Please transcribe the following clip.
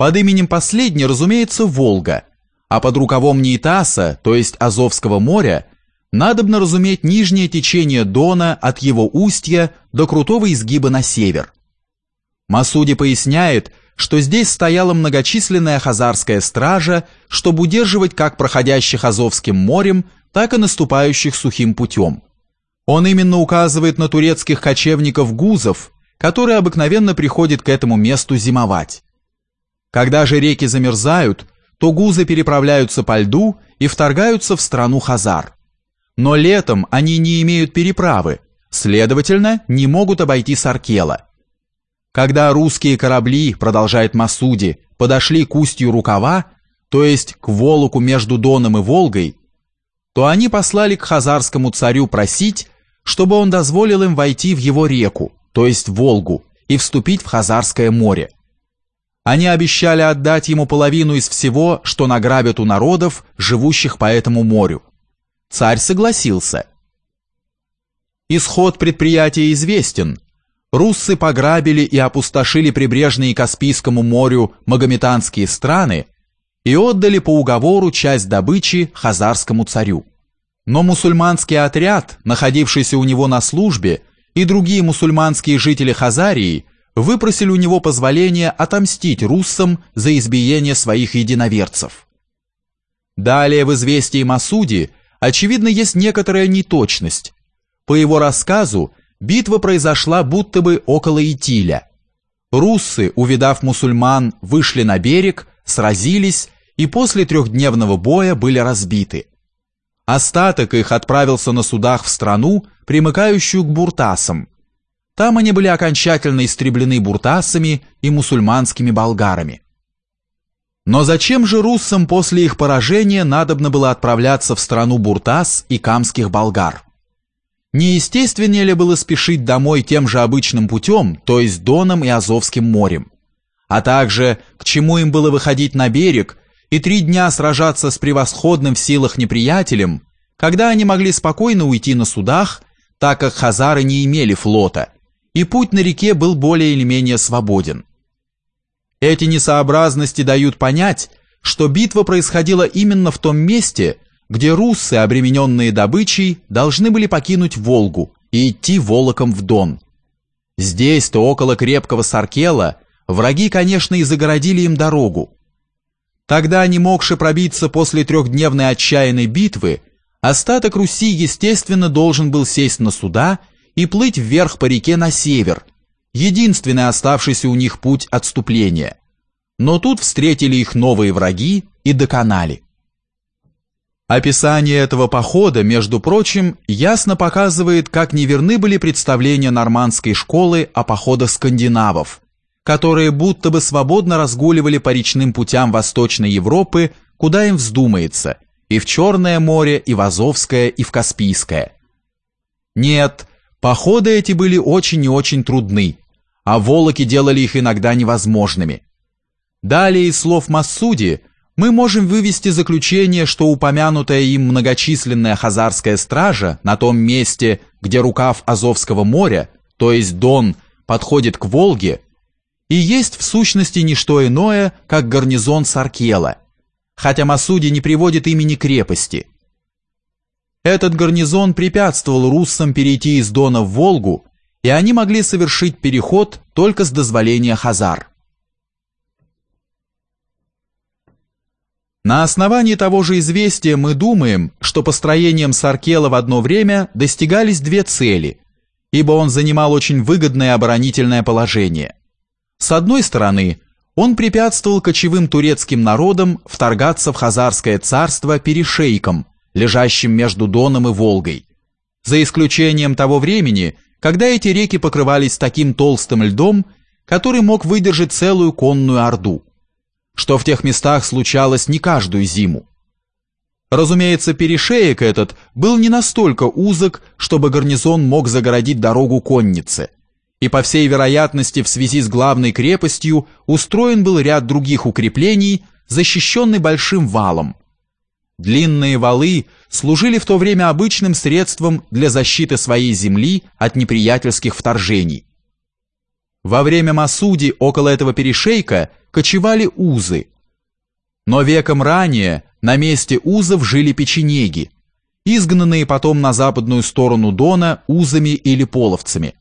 Под именем последней, разумеется, Волга, а под рукавом Нейтаса, то есть Азовского моря, надобно разуметь нижнее течение Дона от его устья до крутого изгиба на север. Масуди поясняет, что здесь стояла многочисленная хазарская стража, чтобы удерживать как проходящих Азовским морем, так и наступающих сухим путем. Он именно указывает на турецких кочевников-гузов, которые обыкновенно приходят к этому месту зимовать. Когда же реки замерзают, то гузы переправляются по льду и вторгаются в страну Хазар. Но летом они не имеют переправы, следовательно, не могут обойти Саркела. Когда русские корабли, продолжает Масуди, подошли к устью рукава, то есть к Волоку между Доном и Волгой, то они послали к хазарскому царю просить, чтобы он дозволил им войти в его реку, то есть Волгу, и вступить в Хазарское море. Они обещали отдать ему половину из всего, что награбят у народов, живущих по этому морю. Царь согласился. Исход предприятия известен – руссы пограбили и опустошили прибрежные Каспийскому морю магометанские страны и отдали по уговору часть добычи хазарскому царю. Но мусульманский отряд, находившийся у него на службе, и другие мусульманские жители Хазарии выпросили у него позволение отомстить руссам за избиение своих единоверцев. Далее в известии Масуди, очевидно, есть некоторая неточность. По его рассказу, Битва произошла будто бы около Итиля. Руссы, увидав мусульман, вышли на берег, сразились и после трехдневного боя были разбиты. Остаток их отправился на судах в страну, примыкающую к буртасам. Там они были окончательно истреблены буртасами и мусульманскими болгарами. Но зачем же руссам после их поражения надобно было отправляться в страну буртас и камских болгар? Неестественнее ли было спешить домой тем же обычным путем, то есть Доном и Азовским морем? А также, к чему им было выходить на берег и три дня сражаться с превосходным в силах неприятелем, когда они могли спокойно уйти на судах, так как хазары не имели флота, и путь на реке был более или менее свободен. Эти несообразности дают понять, что битва происходила именно в том месте, где руссы, обремененные добычей, должны были покинуть Волгу и идти волоком в Дон. Здесь-то, около крепкого Саркела, враги, конечно, и загородили им дорогу. Тогда, не могши пробиться после трехдневной отчаянной битвы, остаток Руси, естественно, должен был сесть на суда и плыть вверх по реке на север, единственный оставшийся у них путь отступления. Но тут встретили их новые враги и доконали. Описание этого похода, между прочим, ясно показывает, как неверны были представления нормандской школы о походах скандинавов, которые будто бы свободно разгуливали по речным путям Восточной Европы, куда им вздумается, и в Черное море, и в Азовское, и в Каспийское. Нет, походы эти были очень и очень трудны, а волоки делали их иногда невозможными. Далее из слов Массуди – мы можем вывести заключение, что упомянутая им многочисленная хазарская стража на том месте, где рукав Азовского моря, то есть Дон, подходит к Волге, и есть в сущности не что иное, как гарнизон Саркела, хотя Масуди не приводит имени крепости. Этот гарнизон препятствовал руссам перейти из Дона в Волгу, и они могли совершить переход только с дозволения Хазар. На основании того же известия мы думаем, что построением Саркела в одно время достигались две цели, ибо он занимал очень выгодное оборонительное положение. С одной стороны, он препятствовал кочевым турецким народам вторгаться в Хазарское царство перешейком, лежащим между Доном и Волгой, за исключением того времени, когда эти реки покрывались таким толстым льдом, который мог выдержать целую конную орду что в тех местах случалось не каждую зиму. Разумеется, перешеек этот был не настолько узок, чтобы гарнизон мог загородить дорогу коннице, и по всей вероятности в связи с главной крепостью устроен был ряд других укреплений, защищенный большим валом. Длинные валы служили в то время обычным средством для защиты своей земли от неприятельских вторжений. Во время Масуди около этого перешейка кочевали узы. Но веком ранее на месте узов жили печенеги, изгнанные потом на западную сторону Дона узами или половцами.